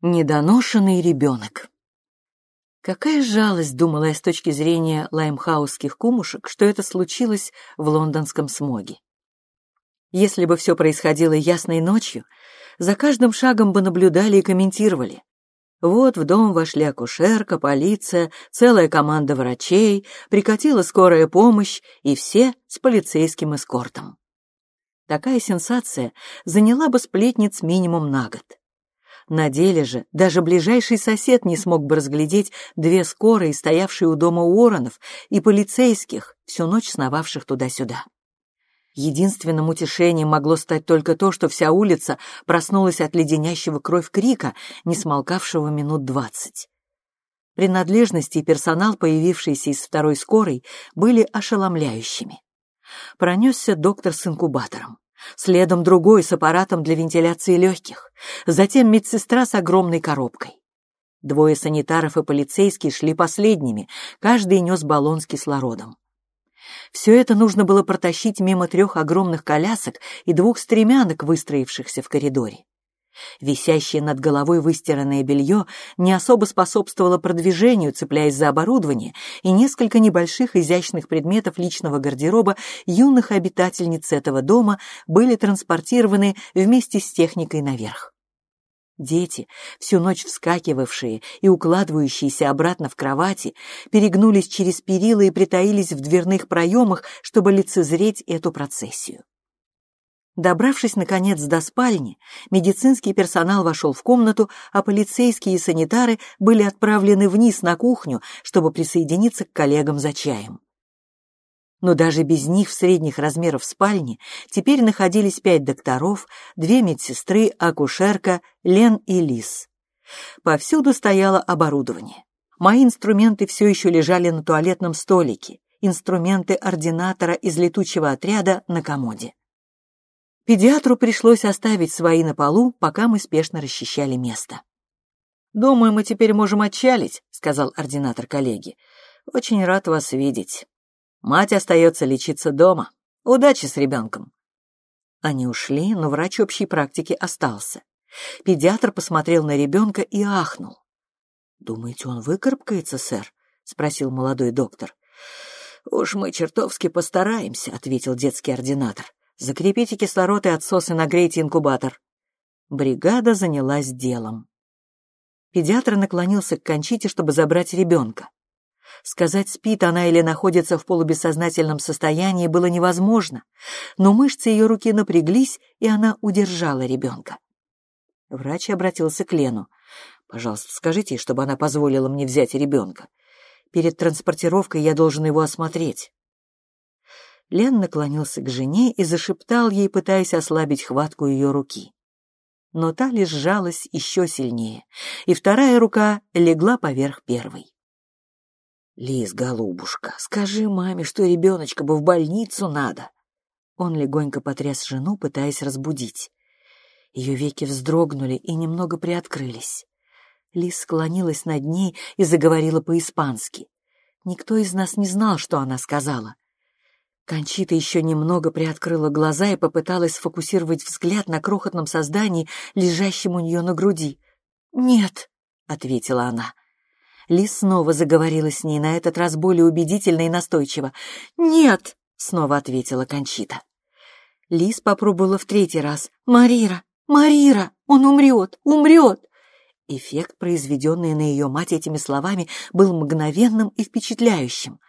Недоношенный ребенок. Какая жалость, думала я с точки зрения лаймхаусских кумушек, что это случилось в лондонском смоге. Если бы все происходило ясной ночью, за каждым шагом бы наблюдали и комментировали. Вот в дом вошли акушерка, полиция, целая команда врачей, прикатила скорая помощь и все с полицейским эскортом. Такая сенсация заняла бы сплетниц минимум на год. На деле же даже ближайший сосед не смог бы разглядеть две скорые, стоявшие у дома Уорренов, и полицейских, всю ночь сновавших туда-сюда. Единственным утешением могло стать только то, что вся улица проснулась от леденящего кровь крика, не смолкавшего минут двадцать. Принадлежности и персонал, появившиеся из второй скорой, были ошеломляющими. Пронесся доктор с инкубатором. Следом другой с аппаратом для вентиляции легких. Затем медсестра с огромной коробкой. Двое санитаров и полицейский шли последними, каждый нес баллон с кислородом. Все это нужно было протащить мимо трех огромных колясок и двух стремянок, выстроившихся в коридоре. Висящее над головой выстиранное белье не особо способствовало продвижению, цепляясь за оборудование, и несколько небольших изящных предметов личного гардероба юных обитательниц этого дома были транспортированы вместе с техникой наверх. Дети, всю ночь вскакивавшие и укладывающиеся обратно в кровати, перегнулись через перила и притаились в дверных проемах, чтобы лицезреть эту процессию. Добравшись, наконец, до спальни, медицинский персонал вошел в комнату, а полицейские и санитары были отправлены вниз на кухню, чтобы присоединиться к коллегам за чаем. Но даже без них в средних размеров спальни теперь находились пять докторов, две медсестры, акушерка, Лен и Лис. Повсюду стояло оборудование. Мои инструменты все еще лежали на туалетном столике, инструменты ординатора из летучего отряда на комоде. Педиатру пришлось оставить свои на полу, пока мы спешно расчищали место. «Думаю, мы теперь можем отчалить», — сказал ординатор коллеги. «Очень рад вас видеть. Мать остается лечиться дома. Удачи с ребенком». Они ушли, но врач общей практики остался. Педиатр посмотрел на ребенка и ахнул. «Думаете, он выкарабкается, сэр?» — спросил молодой доктор. «Уж мы чертовски постараемся», — ответил детский ординатор. Закрепите кислород и отсос и нагрейте инкубатор. Бригада занялась делом. Педиатр наклонился к Кончите, чтобы забрать ребенка. Сказать, спит она или находится в полубессознательном состоянии, было невозможно, но мышцы ее руки напряглись, и она удержала ребенка. Врач обратился к Лену. «Пожалуйста, скажите чтобы она позволила мне взять ребенка. Перед транспортировкой я должен его осмотреть». Лен наклонился к жене и зашептал ей, пытаясь ослабить хватку ее руки. Но та лишь сжалась еще сильнее, и вторая рука легла поверх первой. «Лиз, голубушка, скажи маме, что ребеночка бы в больницу надо!» Он легонько потряс жену, пытаясь разбудить. Ее веки вздрогнули и немного приоткрылись. Лиз склонилась над ней и заговорила по-испански. Никто из нас не знал, что она сказала. Кончита еще немного приоткрыла глаза и попыталась сфокусировать взгляд на крохотном создании, лежащем у нее на груди. «Нет», — ответила она. Лис снова заговорила с ней, на этот раз более убедительно и настойчиво. «Нет», — снова ответила Кончита. Лис попробовала в третий раз. «Марира! Марира! Он умрет! Умрет!» Эффект, произведенный на ее мать этими словами, был мгновенным и впечатляющим.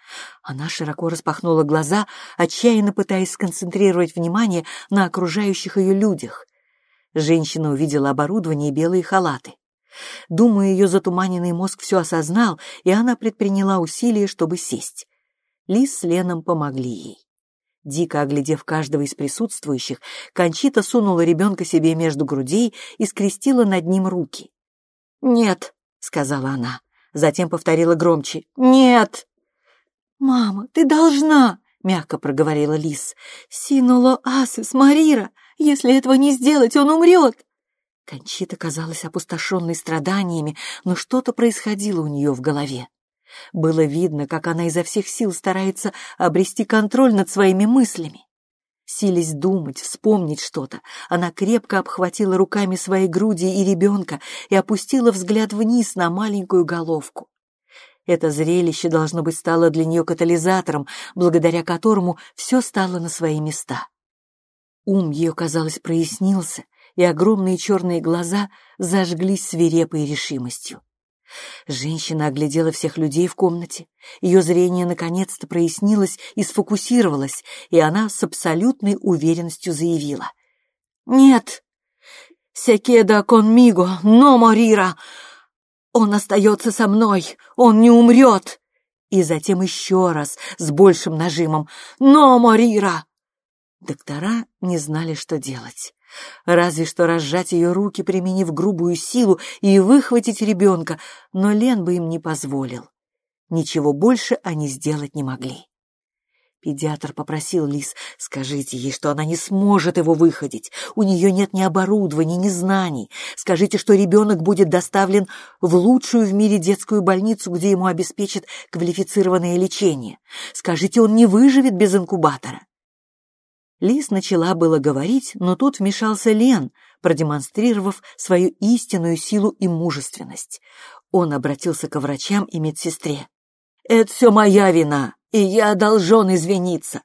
Она широко распахнула глаза, отчаянно пытаясь сконцентрировать внимание на окружающих ее людях. Женщина увидела оборудование и белые халаты. Думаю, ее затуманенный мозг все осознал, и она предприняла усилия, чтобы сесть. Лис с Леном помогли ей. Дико оглядев каждого из присутствующих, Кончита сунула ребенка себе между грудей и скрестила над ним руки. «Нет», — сказала она. Затем повторила громче. «Нет!» «Мама, ты должна!» — мягко проговорила Лис. «Синуло асис Марира! Если этого не сделать, он умрет!» Кончита казалась опустошенной страданиями, но что-то происходило у нее в голове. Было видно, как она изо всех сил старается обрести контроль над своими мыслями. Сились думать, вспомнить что-то, она крепко обхватила руками свои груди и ребенка и опустила взгляд вниз на маленькую головку. Это зрелище, должно быть, стало для нее катализатором, благодаря которому все стало на свои места. Ум ее, казалось, прояснился, и огромные черные глаза зажглись свирепой решимостью. Женщина оглядела всех людей в комнате. Ее зрение наконец-то прояснилось и сфокусировалось, и она с абсолютной уверенностью заявила. «Нет! Секеда конмиго, но морира! Он остается со мной, он не умрет!» И затем еще раз, с большим нажимом. «Но морира!» Доктора не знали, что делать. Разве что разжать ее руки, применив грубую силу, и выхватить ребенка, но Лен бы им не позволил. Ничего больше они сделать не могли. Педиатр попросил Лис, скажите ей, что она не сможет его выходить. У нее нет ни оборудования, ни знаний. Скажите, что ребенок будет доставлен в лучшую в мире детскую больницу, где ему обеспечат квалифицированное лечение. Скажите, он не выживет без инкубатора. Лис начала было говорить, но тут вмешался Лен, продемонстрировав свою истинную силу и мужественность. Он обратился к врачам и медсестре. «Это все моя вина, и я должен извиниться.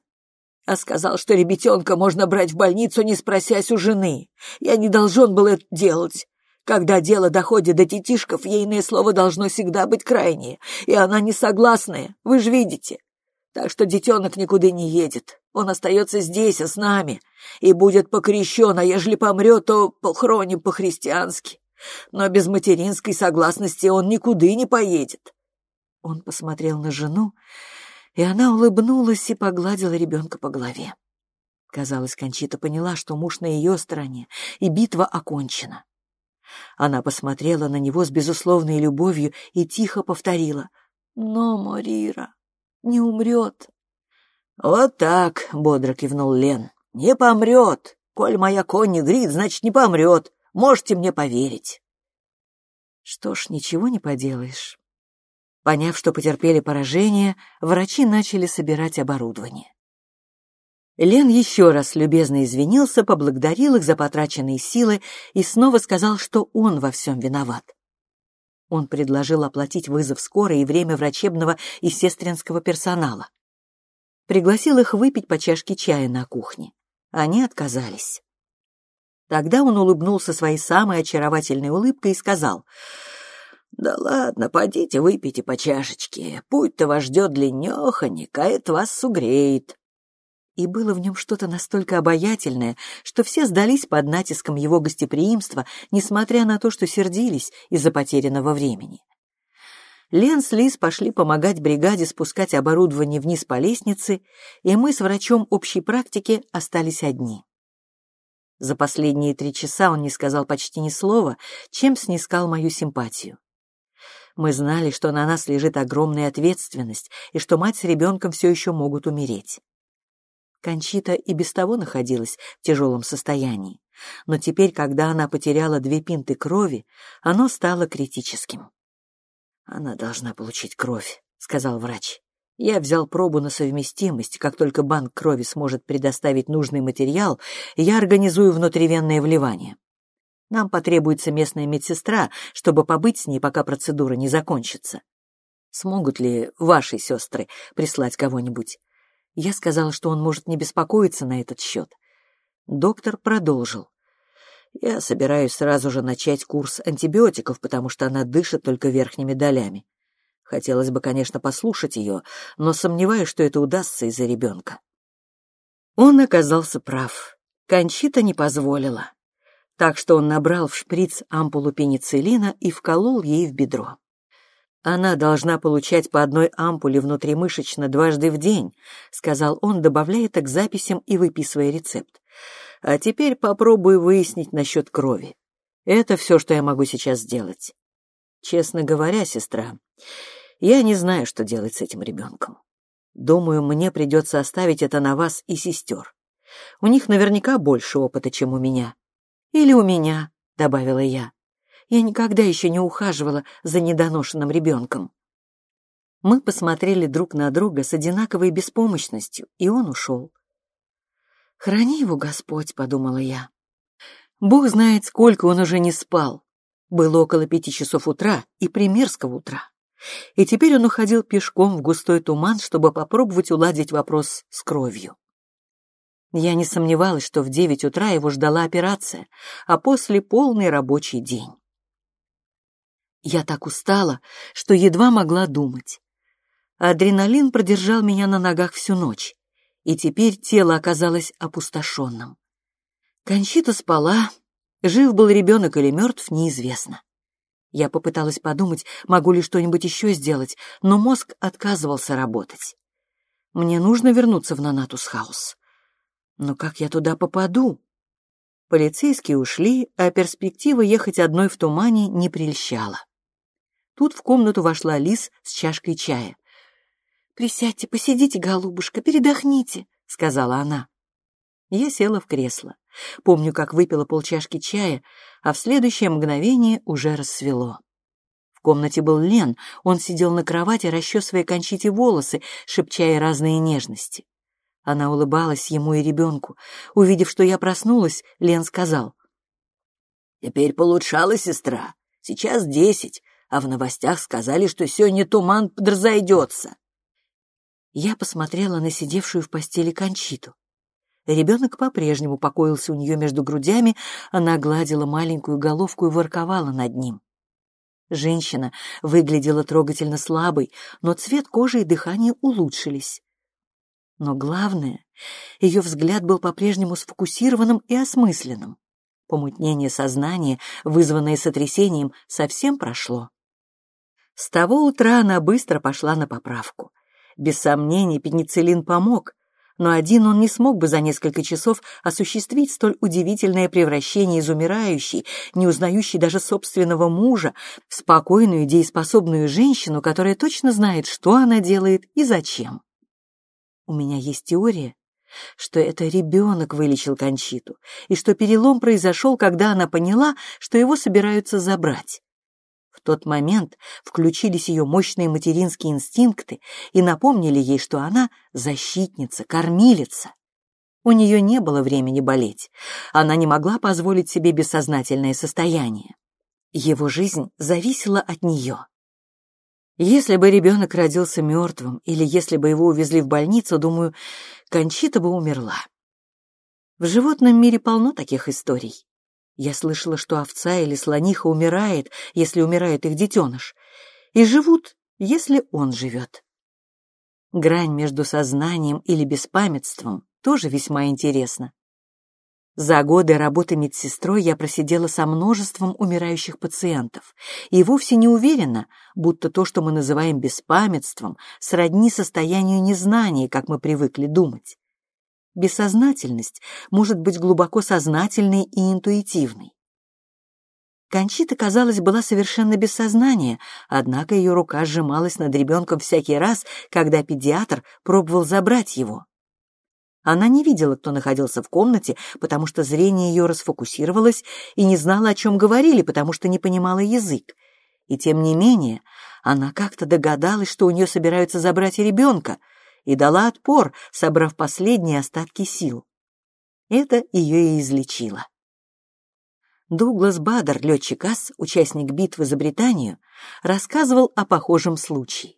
А сказал, что ребятенка можно брать в больницу, не спросясь у жены. Я не должен был это делать. Когда дело доходит до детишков, ейное слово должно всегда быть крайнее, и она не согласная, вы же видите. Так что детенок никуда не едет. Он остается здесь, а с нами, и будет покрещен, а ежели помрет, то похороним по-христиански. Но без материнской согласности он никуда не поедет. Он посмотрел на жену, и она улыбнулась и погладила ребенка по голове. Казалось, Кончита поняла, что муж на ее стороне, и битва окончена. Она посмотрела на него с безусловной любовью и тихо повторила «Но, Морира, не умрет. «Вот так», — бодро кивнул Лен. «Не помрет. Коль моя конь не грит, значит, не помрет. Можете мне поверить». Что ж, ничего не поделаешь. Поняв, что потерпели поражение, врачи начали собирать оборудование. Лен еще раз любезно извинился, поблагодарил их за потраченные силы и снова сказал, что он во всем виноват. Он предложил оплатить вызов скорой и время врачебного и сестринского персонала. Пригласил их выпить по чашке чая на кухне. Они отказались. Тогда он улыбнулся своей самой очаровательной улыбкой и сказал, «Да ладно, подите выпейте по чашечке. Путь-то вас ждет длиннеханик, а это вас сугреет и было в нем что-то настолько обаятельное, что все сдались под натиском его гостеприимства, несмотря на то, что сердились из-за потерянного времени. Лен с Лиз пошли помогать бригаде спускать оборудование вниз по лестнице, и мы с врачом общей практики остались одни. За последние три часа он не сказал почти ни слова, чем снискал мою симпатию. Мы знали, что на нас лежит огромная ответственность и что мать с ребенком все еще могут умереть. Кончита и без того находилась в тяжелом состоянии, но теперь, когда она потеряла две пинты крови, оно стало критическим. «Она должна получить кровь», — сказал врач. «Я взял пробу на совместимость. Как только банк крови сможет предоставить нужный материал, я организую внутривенное вливание. Нам потребуется местная медсестра, чтобы побыть с ней, пока процедура не закончится. Смогут ли ваши сестры прислать кого-нибудь? Я сказала, что он может не беспокоиться на этот счет. Доктор продолжил. Я собираюсь сразу же начать курс антибиотиков, потому что она дышит только верхними долями. Хотелось бы, конечно, послушать ее, но сомневаюсь, что это удастся из-за ребенка. Он оказался прав. Кончита не позволила. Так что он набрал в шприц ампулу пенициллина и вколол ей в бедро. Она должна получать по одной ампуле внутримышечно дважды в день, сказал он, добавляя это к записям и выписывая рецепт. А теперь попробую выяснить насчет крови. Это все, что я могу сейчас сделать. Честно говоря, сестра, я не знаю, что делать с этим ребенком. Думаю, мне придется оставить это на вас и сестер. У них наверняка больше опыта, чем у меня. Или у меня, добавила я. Я никогда еще не ухаживала за недоношенным ребенком. Мы посмотрели друг на друга с одинаковой беспомощностью, и он ушел. «Храни его, Господь», — подумала я. Бог знает, сколько он уже не спал. Было около пяти часов утра и примерского утра. И теперь он уходил пешком в густой туман, чтобы попробовать уладить вопрос с кровью. Я не сомневалась, что в девять утра его ждала операция, а после полный рабочий день. Я так устала, что едва могла думать. Адреналин продержал меня на ногах всю ночь, и теперь тело оказалось опустошенным. Кончита спала, жив был ребенок или мертв, неизвестно. Я попыталась подумать, могу ли что-нибудь еще сделать, но мозг отказывался работать. Мне нужно вернуться в Нанатус Хаус. Но как я туда попаду? Полицейские ушли, а перспектива ехать одной в тумане не прельщала. Тут в комнату вошла Лис с чашкой чая. «Присядьте, посидите, голубушка, передохните», — сказала она. Я села в кресло. Помню, как выпила полчашки чая, а в следующее мгновение уже рассвело. В комнате был Лен, он сидел на кровати, расчесывая кончите волосы, шепчая разные нежности. Она улыбалась ему и ребенку. Увидев, что я проснулась, Лен сказал. «Теперь получала сестра. Сейчас десять, а в новостях сказали, что сегодня туман подразойдется». Я посмотрела на сидевшую в постели Кончиту. Ребенок по-прежнему покоился у нее между грудями, она гладила маленькую головку и ворковала над ним. Женщина выглядела трогательно слабой, но цвет кожи и дыхание улучшились. Но главное, ее взгляд был по-прежнему сфокусированным и осмысленным. Помутнение сознания, вызванное сотрясением, совсем прошло. С того утра она быстро пошла на поправку. Без сомнений, пенициллин помог, но один он не смог бы за несколько часов осуществить столь удивительное превращение из умирающей, не узнающей даже собственного мужа, в спокойную, дееспособную женщину, которая точно знает, что она делает и зачем. У меня есть теория, что это ребенок вылечил Кончиту, и что перелом произошел, когда она поняла, что его собираются забрать тот момент включились ее мощные материнские инстинкты и напомнили ей, что она защитница, кормилица. У нее не было времени болеть. Она не могла позволить себе бессознательное состояние. Его жизнь зависела от нее. Если бы ребенок родился мертвым или если бы его увезли в больницу, думаю, Кончита бы умерла. В животном мире полно таких историй. Я слышала, что овца или слониха умирает, если умирает их детеныш, и живут, если он живет. Грань между сознанием или беспамятством тоже весьма интересна. За годы работы медсестрой я просидела со множеством умирающих пациентов и вовсе не уверена, будто то, что мы называем беспамятством, сродни состоянию незнания, как мы привыкли думать. Бессознательность может быть глубоко сознательной и интуитивной. Кончита, казалось, была совершенно без сознания, однако ее рука сжималась над ребенком всякий раз, когда педиатр пробовал забрать его. Она не видела, кто находился в комнате, потому что зрение ее расфокусировалось и не знала, о чем говорили, потому что не понимала язык. И тем не менее, она как-то догадалась, что у нее собираются забрать ребенка — и дала отпор, собрав последние остатки сил. Это ее и излечило. Дуглас Бадер, летчик АС, участник битвы за Британию, рассказывал о похожем случае.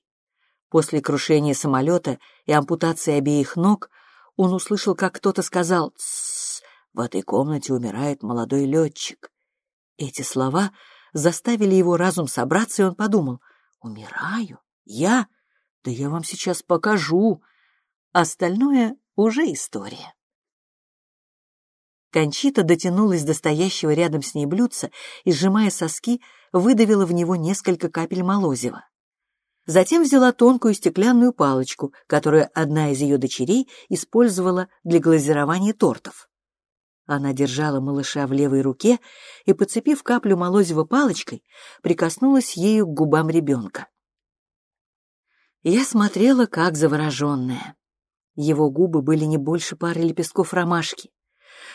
После крушения самолета и ампутации обеих ног он услышал, как кто-то сказал «Тссс, в этой комнате умирает молодой летчик». Эти слова заставили его разум собраться, и он подумал «Умираю? Я? Да я вам сейчас покажу. Остальное уже история. Кончита дотянулась до стоящего рядом с ней блюдца и, сжимая соски, выдавила в него несколько капель молозива. Затем взяла тонкую стеклянную палочку, которую одна из ее дочерей использовала для глазирования тортов. Она держала малыша в левой руке и, подцепив каплю молозива палочкой, прикоснулась ею к губам ребенка. Я смотрела, как завороженная. Его губы были не больше пары лепестков ромашки.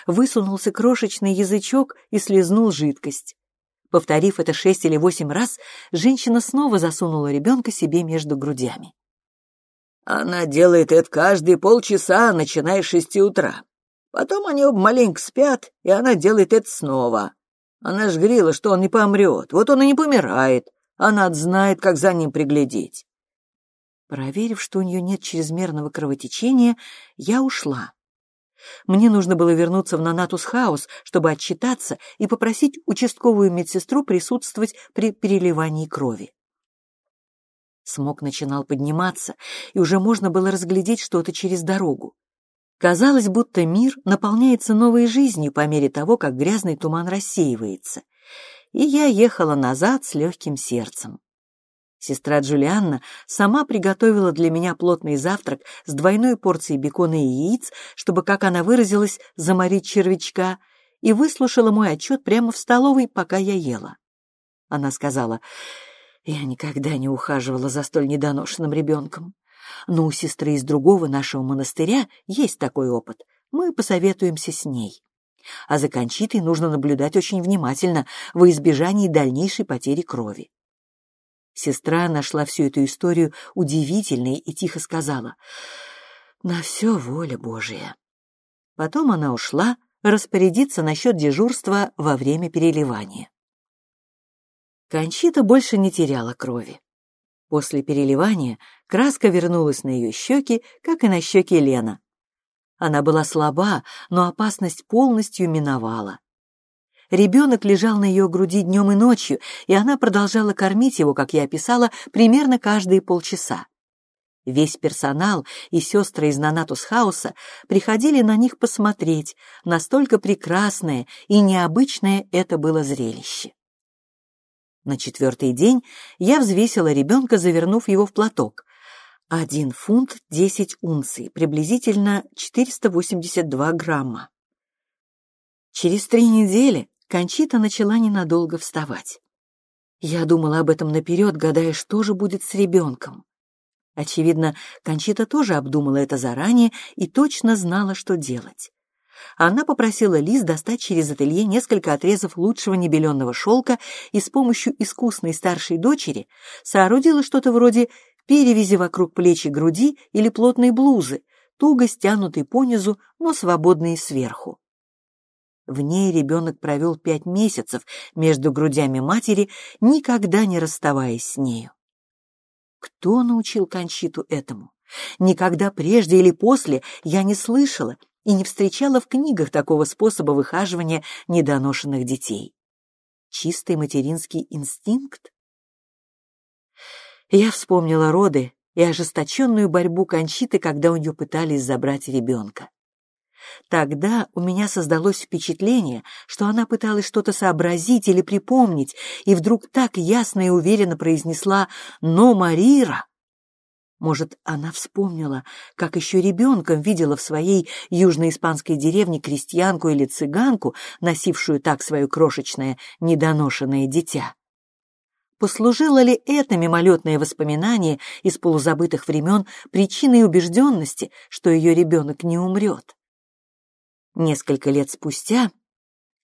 Высунулся крошечный язычок и слезнул жидкость. Повторив это шесть или восемь раз, женщина снова засунула ребенка себе между грудями. «Она делает это каждые полчаса, начиная с шести утра. Потом они оба маленько спят, и она делает это снова. Она ж говорила, что он не помрет. Вот он и не помирает. Она знает, как за ним приглядеть. Проверив, что у нее нет чрезмерного кровотечения, я ушла. Мне нужно было вернуться в Нанатус Хаус, чтобы отчитаться и попросить участковую медсестру присутствовать при переливании крови. Смог начинал подниматься, и уже можно было разглядеть что-то через дорогу. Казалось, будто мир наполняется новой жизнью по мере того, как грязный туман рассеивается. И я ехала назад с легким сердцем. Сестра Джулианна сама приготовила для меня плотный завтрак с двойной порцией бекона и яиц, чтобы, как она выразилась, заморить червячка, и выслушала мой отчет прямо в столовой, пока я ела. Она сказала, «Я никогда не ухаживала за столь недоношенным ребенком. Но у сестры из другого нашего монастыря есть такой опыт. Мы посоветуемся с ней. А за Кончитой нужно наблюдать очень внимательно во избежании дальнейшей потери крови. Сестра нашла всю эту историю удивительной и тихо сказала «На все воля Божия». Потом она ушла распорядиться насчет дежурства во время переливания. Кончита больше не теряла крови. После переливания краска вернулась на ее щеки, как и на щеки Лена. Она была слаба, но опасность полностью миновала. Ребенок лежал на ее груди днем и ночью, и она продолжала кормить его, как я описала, примерно каждые полчаса. Весь персонал и сестры из Нанатус Хауса приходили на них посмотреть, настолько прекрасное и необычное это было зрелище. На четвертый день я взвесила ребенка, завернув его в платок. Один фунт десять унций, приблизительно 482 грамма. Через три недели Кончита начала ненадолго вставать. Я думала об этом наперед, гадая, что же будет с ребенком. Очевидно, Кончита тоже обдумала это заранее и точно знала, что делать. Она попросила Лиз достать через ателье несколько отрезов лучшего небеленного шелка и с помощью искусной старшей дочери соорудила что-то вроде перевязи вокруг плеч и груди или плотной блузы, туго стянутой понизу, но свободной сверху. В ней ребенок провел пять месяцев между грудями матери, никогда не расставаясь с нею. Кто научил Кончиту этому? Никогда прежде или после я не слышала и не встречала в книгах такого способа выхаживания недоношенных детей. Чистый материнский инстинкт? Я вспомнила роды и ожесточенную борьбу Кончиты, когда у нее пытались забрать ребенка. Тогда у меня создалось впечатление, что она пыталась что-то сообразить или припомнить, и вдруг так ясно и уверенно произнесла «Но, Марира!». Может, она вспомнила, как еще ребенком видела в своей южноиспанской деревне крестьянку или цыганку, носившую так свое крошечное, недоношенное дитя. Послужило ли это мимолетное воспоминание из полузабытых времен причиной убежденности, что ее ребенок не умрет? Несколько лет спустя,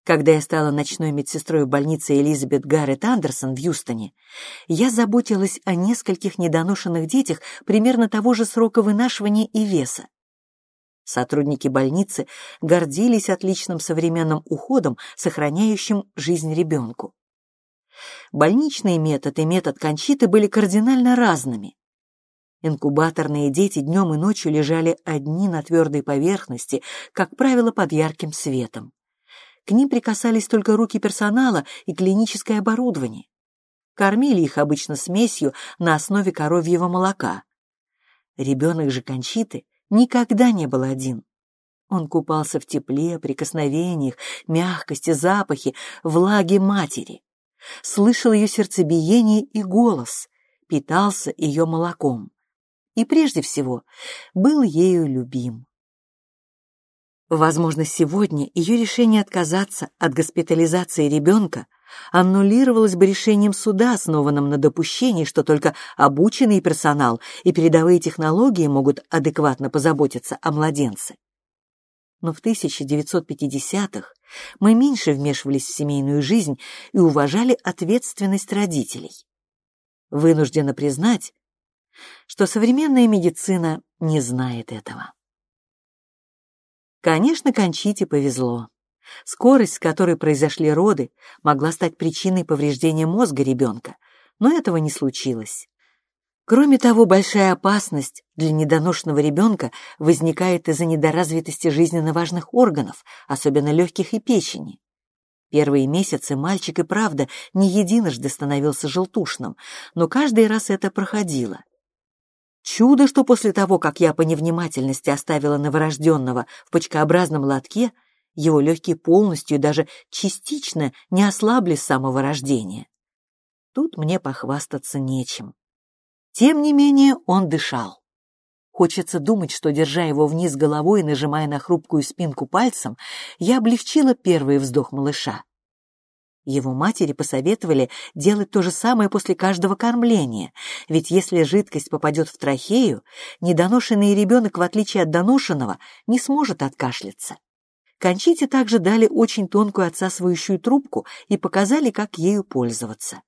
когда я стала ночной медсестрой в больнице Элизабет Гаррет Андерсон в Юстоне, я заботилась о нескольких недоношенных детях примерно того же срока вынашивания и веса. Сотрудники больницы гордились отличным современным уходом, сохраняющим жизнь ребенку. Больничный метод и метод Кончиты были кардинально разными. Инкубаторные дети днем и ночью лежали одни на твердой поверхности, как правило, под ярким светом. К ним прикасались только руки персонала и клиническое оборудование. Кормили их обычно смесью на основе коровьего молока. Ребенок же Кончиты никогда не был один. Он купался в тепле, прикосновениях, мягкости, запахе, влаге матери. Слышал ее сердцебиение и голос, питался ее молоком и прежде всего был ею любим. Возможно, сегодня ее решение отказаться от госпитализации ребенка аннулировалось бы решением суда, основанным на допущении, что только обученный персонал и передовые технологии могут адекватно позаботиться о младенце. Но в 1950-х мы меньше вмешивались в семейную жизнь и уважали ответственность родителей. Вынуждена признать, что современная медицина не знает этого. Конечно, Кончите повезло. Скорость, с которой произошли роды, могла стать причиной повреждения мозга ребенка, но этого не случилось. Кроме того, большая опасность для недоношенного ребенка возникает из-за недоразвитости жизненно важных органов, особенно легких и печени. Первые месяцы мальчик и правда не единожды становился желтушным, но каждый раз это проходило. Чудо, что после того, как я по невнимательности оставила новорожденного в почкообразном лотке, его легкие полностью даже частично не ослабли с самого рождения. Тут мне похвастаться нечем. Тем не менее он дышал. Хочется думать, что, держа его вниз головой и нажимая на хрупкую спинку пальцем, я облегчила первый вздох малыша. Его матери посоветовали делать то же самое после каждого кормления, ведь если жидкость попадет в трахею, недоношенный ребенок, в отличие от доношенного, не сможет откашляться. Кончите также дали очень тонкую отсасывающую трубку и показали, как ею пользоваться.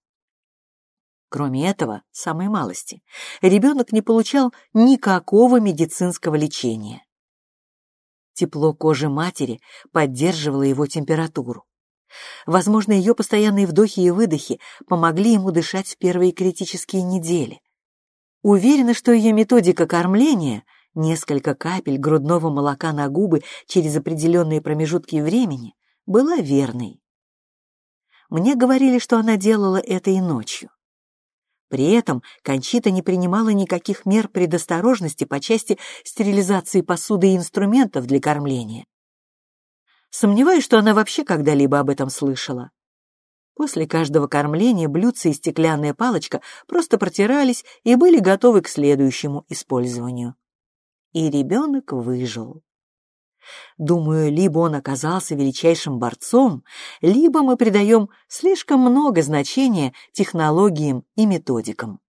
Кроме этого, самой малости, ребенок не получал никакого медицинского лечения. Тепло кожи матери поддерживало его температуру. Возможно, ее постоянные вдохи и выдохи помогли ему дышать в первые критические недели. Уверена, что ее методика кормления — несколько капель грудного молока на губы через определенные промежутки времени, была верной. Мне говорили, что она делала это и ночью. При этом Кончита не принимала никаких мер предосторожности по части стерилизации посуды и инструментов для кормления. Сомневаюсь, что она вообще когда-либо об этом слышала. После каждого кормления блюдце и стеклянная палочка просто протирались и были готовы к следующему использованию и ребенок выжил. Думаю, либо он оказался величайшим борцом, либо мы придаем слишком много значения технологиям и методикам.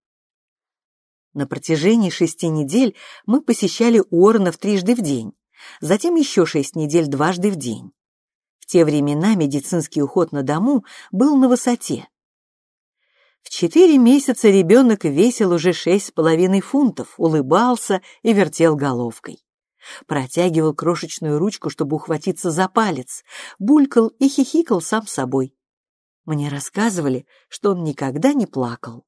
На протяжении шести недель мы посещали Уорренов трижды в день, затем еще шесть недель дважды в день. В те времена медицинский уход на дому был на высоте. В четыре месяца ребенок весил уже шесть с половиной фунтов, улыбался и вертел головкой. Протягивал крошечную ручку, чтобы ухватиться за палец, булькал и хихикал сам собой. Мне рассказывали, что он никогда не плакал.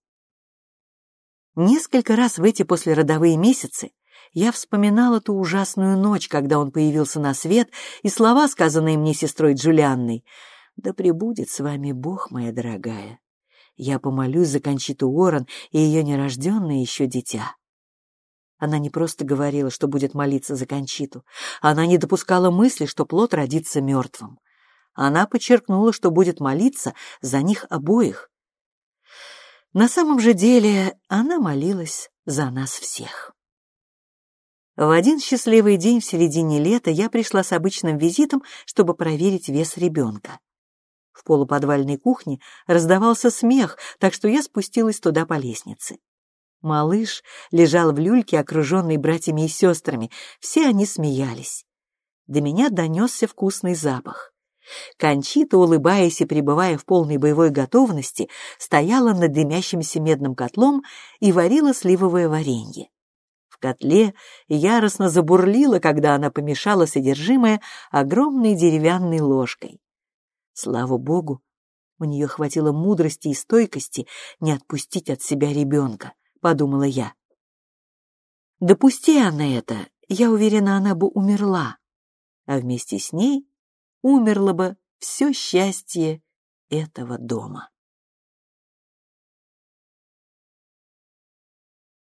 Несколько раз в эти послеродовые месяцы я вспоминала ту ужасную ночь, когда он появился на свет, и слова, сказанные мне сестрой Джулианной, «Да пребудет с вами Бог, моя дорогая». Я помолюсь за Кончиту Уоррен и ее нерожденное еще дитя. Она не просто говорила, что будет молиться за Кончиту. Она не допускала мысли, что плод родится мертвым. Она подчеркнула, что будет молиться за них обоих. На самом же деле она молилась за нас всех. В один счастливый день в середине лета я пришла с обычным визитом, чтобы проверить вес ребенка. В полуподвальной кухне раздавался смех, так что я спустилась туда по лестнице. Малыш лежал в люльке, окруженный братьями и сестрами. Все они смеялись. До меня донесся вкусный запах. Кончита, улыбаясь и пребывая в полной боевой готовности, стояла над дымящимся медным котлом и варила сливовое варенье. Котле яростно забурлила, когда она помешала содержимое огромной деревянной ложкой. Слава богу, у нее хватило мудрости и стойкости не отпустить от себя ребенка, подумала я. Допусти она это, я уверена, она бы умерла, а вместе с ней умерло бы все счастье этого дома.